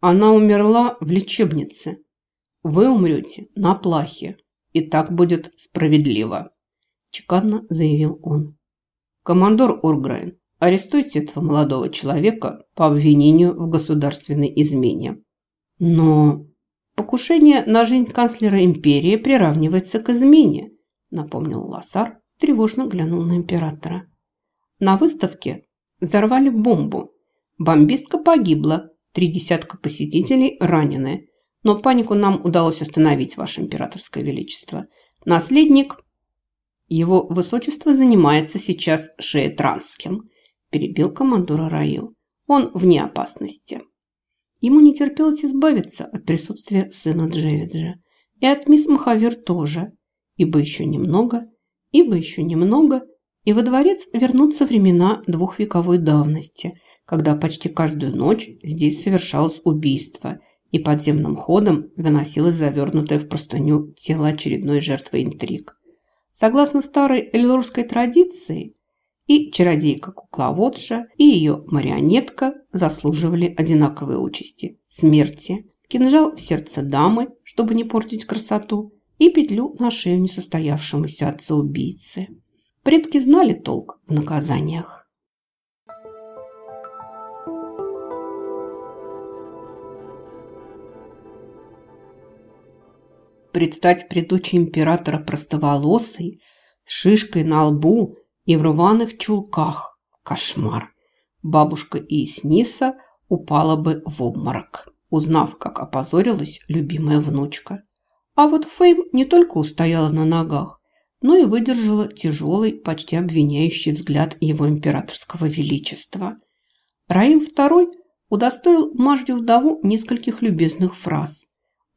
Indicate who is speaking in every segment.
Speaker 1: Она умерла в лечебнице. Вы умрете на плахе. И так будет справедливо», – чеканно заявил он. «Командор Урграйн, арестуйте этого молодого человека по обвинению в государственной измене». «Но покушение на жизнь канцлера империи приравнивается к измене», – напомнил Лассар, тревожно глянул на императора. «На выставке взорвали бомбу. Бомбистка погибла, три десятка посетителей ранены. Но панику нам удалось остановить, Ваше Императорское Величество. Наследник... Его Высочество занимается сейчас шеетранским, перебил командора Раил. Он вне опасности. Ему не терпелось избавиться от присутствия сына Джевиджа. И от мисс Махавир тоже. Ибо еще немного, ибо еще немного, и во дворец вернутся времена двухвековой давности, когда почти каждую ночь здесь совершалось убийство – и подземным ходом выносилось завернутое в простыню тело очередной жертвы интриг. Согласно старой эльлорской традиции, и чародейка-кукловодша, и ее марионетка заслуживали одинаковой участи – смерти, кинжал в сердце дамы, чтобы не портить красоту, и петлю на шею несостоявшемуся отца-убийцы. Предки знали толк в наказаниях. Предстать пред очи императора простоволосой, с шишкой на лбу и в рваных чулках. Кошмар! Бабушка Иисниса упала бы в обморок, узнав, как опозорилась любимая внучка. А вот Фейм не только устояла на ногах, но и выдержала тяжелый, почти обвиняющий взгляд его императорского величества. Раил II удостоил мажью вдову нескольких любезных фраз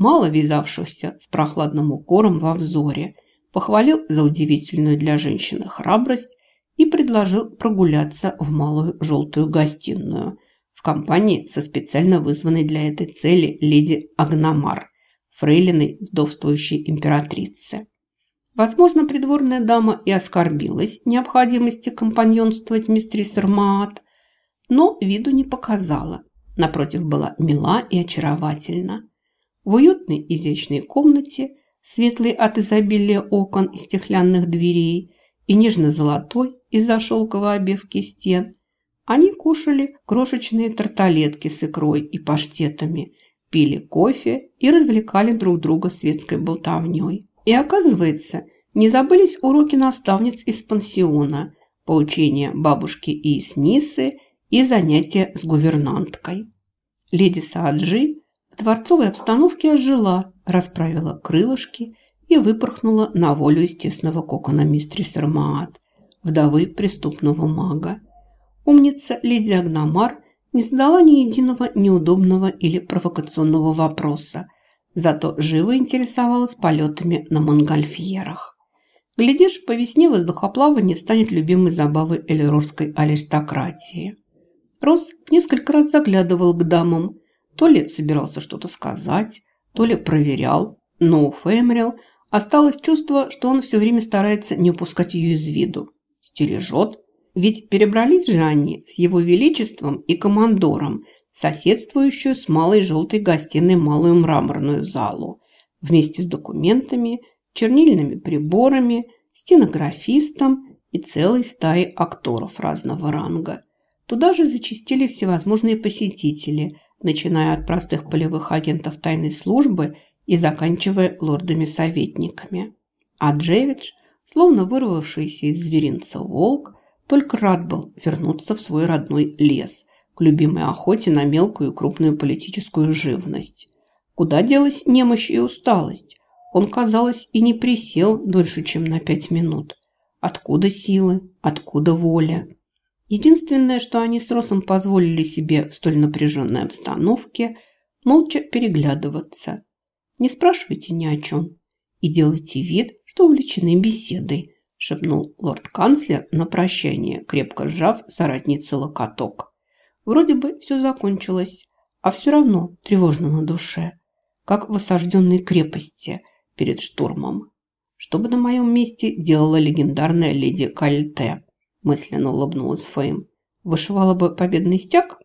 Speaker 1: мало вязавшихся с прохладным укором во взоре, похвалил за удивительную для женщины храбрость и предложил прогуляться в малую желтую гостиную в компании со специально вызванной для этой цели леди Агномар, фрейлиной вдовствующей императрицы. Возможно, придворная дама и оскорбилась необходимости компаньонствовать мистрис Маат, но виду не показала. Напротив, была мила и очаровательна. В уютной изящной комнате, светлой от изобилия окон и стеклянных дверей и нежно-золотой из-за шелковой обивки стен, они кушали крошечные тарталетки с икрой и паштетами, пили кофе и развлекали друг друга светской болтовней. И оказывается, не забылись уроки наставниц из пансиона, поучения бабушки и Снисы и занятия с гувернанткой. Леди Сааджи дворцовой обстановке ожила, расправила крылышки и выпорхнула на волю естественного кокона мистрис Маат, вдовы преступного мага. Умница леди Агномар не задала ни единого неудобного или провокационного вопроса, зато живо интересовалась полетами на монгольфьерах. Глядишь, по весне воздухоплавание станет любимой забавой эллирорской аристократии. Рос несколько раз заглядывал к дамам, то ли собирался что-то сказать, то ли проверял, но у Фэмерил осталось чувство, что он все время старается не упускать ее из виду. Стережет. Ведь перебрались же они с его величеством и командором, соседствующую с малой желтой гостиной малую мраморную залу, вместе с документами, чернильными приборами, стенографистом и целой стаей акторов разного ранга. Туда же зачастили всевозможные посетители – начиная от простых полевых агентов тайной службы и заканчивая лордами-советниками. А Джевидж, словно вырвавшийся из зверинца волк, только рад был вернуться в свой родной лес, к любимой охоте на мелкую и крупную политическую живность. Куда делась немощь и усталость? Он, казалось, и не присел дольше, чем на пять минут. Откуда силы? Откуда воля? Единственное, что они с Росом позволили себе в столь напряженной обстановке, молча переглядываться. Не спрашивайте ни о чем и делайте вид, что увлечены беседой, шепнул лорд-канцлер на прощание, крепко сжав соратницы локоток. Вроде бы все закончилось, а все равно тревожно на душе, как в осажденной крепости перед штурмом. Что бы на моем месте делала легендарная леди Кальте? Мысленно улыбнулась Фейм. Вышивала бы победный стяг?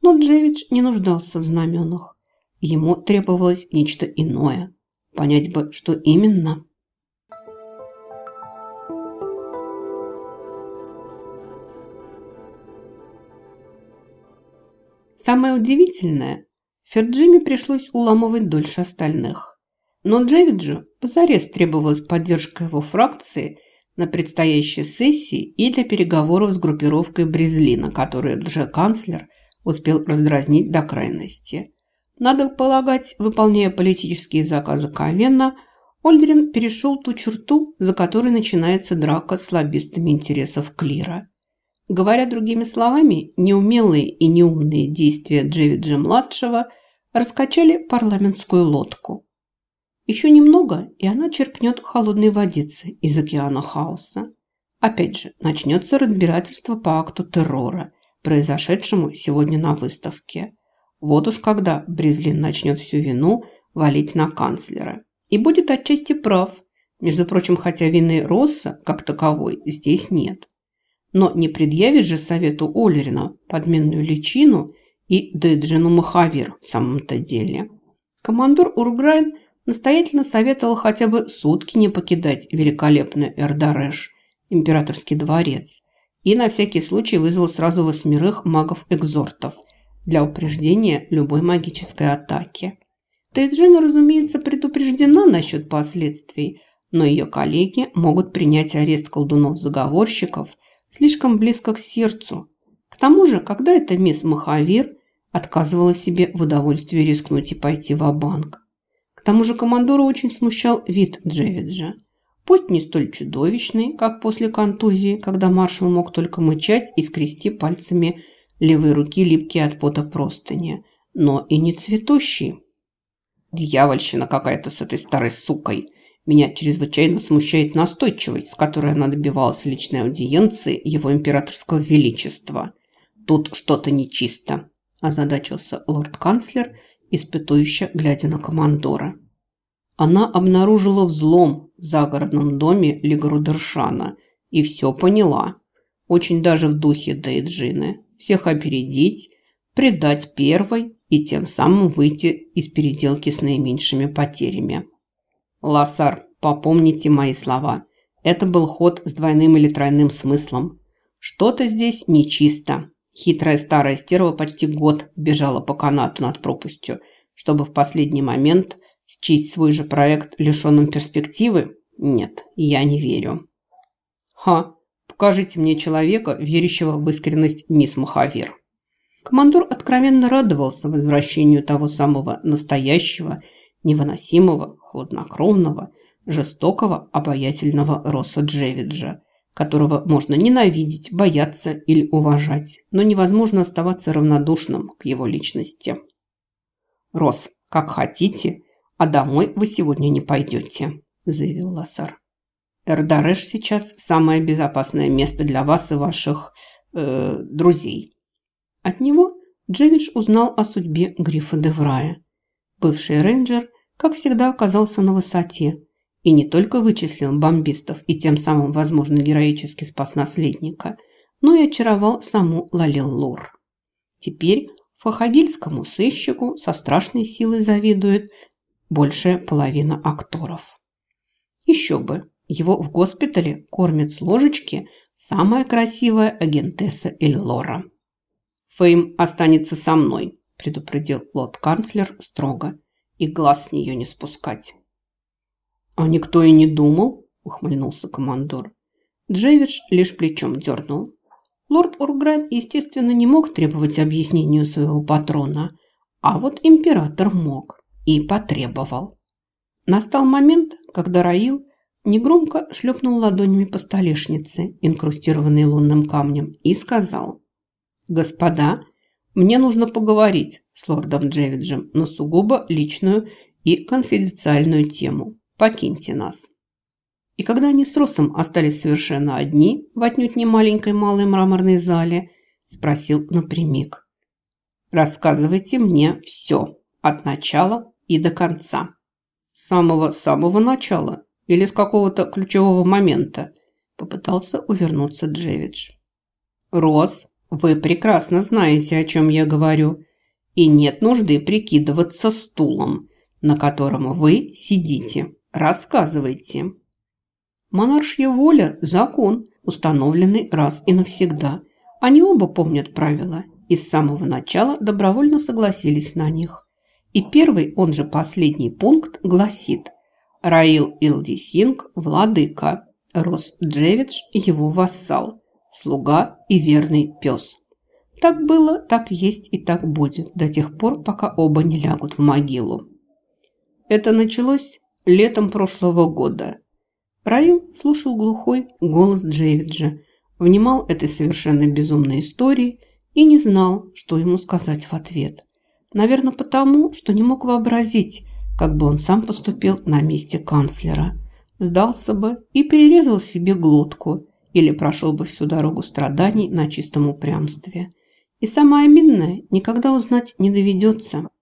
Speaker 1: Но Джевидж не нуждался в знаменах. Ему требовалось нечто иное. Понять бы, что именно. Самое удивительное, Ферджиме пришлось уламывать дольше остальных. Но Джевиджу позарез требовалась поддержка его фракции на предстоящей сессии и для переговоров с группировкой Брезлина, которую лже-канцлер успел раздразнить до крайности. Надо полагать, выполняя политические заказы Ковена, Ольдрин перешел ту черту, за которой начинается драка с лоббистами интересов Клира. Говоря другими словами, неумелые и неумные действия Джевиджа-младшего раскачали парламентскую лодку. Еще немного, и она черпнет холодной водицы из океана хаоса. Опять же, начнется разбирательство по акту террора, произошедшему сегодня на выставке. Вот уж когда Бризлин начнет всю вину валить на канцлера. И будет отчасти прав. Между прочим, хотя вины Росса, как таковой, здесь нет. Но не предъявит же совету Олерина подменную личину и Деджину Махавир в самом-то деле. Командор Урграйн настоятельно советовал хотя бы сутки не покидать великолепный Эрдареш, императорский дворец, и на всякий случай вызвал сразу восьмерых магов-экзортов для упреждения любой магической атаки. Тейджина, разумеется, предупреждена насчет последствий, но ее коллеги могут принять арест колдунов-заговорщиков слишком близко к сердцу. К тому же, когда эта мисс Махавир отказывала себе в удовольствии рискнуть и пойти в банк К тому же командора очень смущал вид Джевиджа. Пусть не столь чудовищный, как после контузии, когда маршал мог только мычать и скрести пальцами левой руки липкие от пота простыни, но и не цветущий. Дьявольщина какая-то с этой старой сукой. Меня чрезвычайно смущает настойчивость, с которой она добивалась личной аудиенции его императорского величества. Тут что-то нечисто, озадачился лорд-канцлер, испытующе глядя на командора. Она обнаружила взлом в загородном доме Лигрудершана и все поняла. Очень даже в духе Дейджины. Всех опередить, предать первой и тем самым выйти из переделки с наименьшими потерями. Лассар, попомните мои слова. Это был ход с двойным или тройным смыслом. Что-то здесь нечисто. Хитрая старая стерва почти год бежала по канату над пропастью, чтобы в последний момент счесть свой же проект лишенным перспективы? Нет, я не верю. Ха, покажите мне человека, верящего в искренность мисс Махавир. Командор откровенно радовался возвращению того самого настоящего, невыносимого, хладнокровного, жестокого, обаятельного Росса Джевиджа, которого можно ненавидеть, бояться или уважать, но невозможно оставаться равнодушным к его личности. «Росс, как хотите, а домой вы сегодня не пойдете», – заявил Лассар. «Эрдареш сейчас самое безопасное место для вас и ваших э, друзей». От него Джевидж узнал о судьбе Грифа Деврая. Бывший рейнджер, как всегда, оказался на высоте – и не только вычислил бомбистов и тем самым, возможно, героически спас наследника, но и очаровал саму Лалил Лор. Теперь фахагильскому сыщику со страшной силой завидует большая половина акторов. Еще бы, его в госпитале кормят с ложечки самая красивая агентесса Эльлора. «Фейм останется со мной», – предупредил лорд-канцлер строго, – «и глаз с нее не спускать». «А никто и не думал», – ухмыльнулся командор. Джевидж лишь плечом дернул. Лорд Урграйн, естественно, не мог требовать объяснению своего патрона, а вот император мог и потребовал. Настал момент, когда Раил негромко шлепнул ладонями по столешнице, инкрустированной лунным камнем, и сказал «Господа, мне нужно поговорить с лордом Джевиджем на сугубо личную и конфиденциальную тему. Покиньте нас». И когда они с Росом остались совершенно одни в отнюдь не маленькой малой мраморной зале, спросил напрямик. «Рассказывайте мне все, от начала и до конца». «С самого-самого начала или с какого-то ключевого момента?» Попытался увернуться Джевидж. «Рос, Вы прекрасно знаете, о чем я говорю, и нет нужды прикидываться стулом, на котором вы сидите. Рассказывайте. Монаршья воля – закон, установленный раз и навсегда. Они оба помнят правила и с самого начала добровольно согласились на них. И первый, он же последний пункт, гласит «Раил Илдисинг – владыка, Рос Джевидж – его вассал, слуга и верный пес». Так было, так есть и так будет до тех пор, пока оба не лягут в могилу. Это началось летом прошлого года. Раил слушал глухой голос Джейвиджа, внимал этой совершенно безумной истории и не знал, что ему сказать в ответ. Наверное, потому, что не мог вообразить, как бы он сам поступил на месте канцлера. Сдался бы и перерезал себе глотку или прошел бы всю дорогу страданий на чистом упрямстве. И самое обидное никогда узнать не доведется –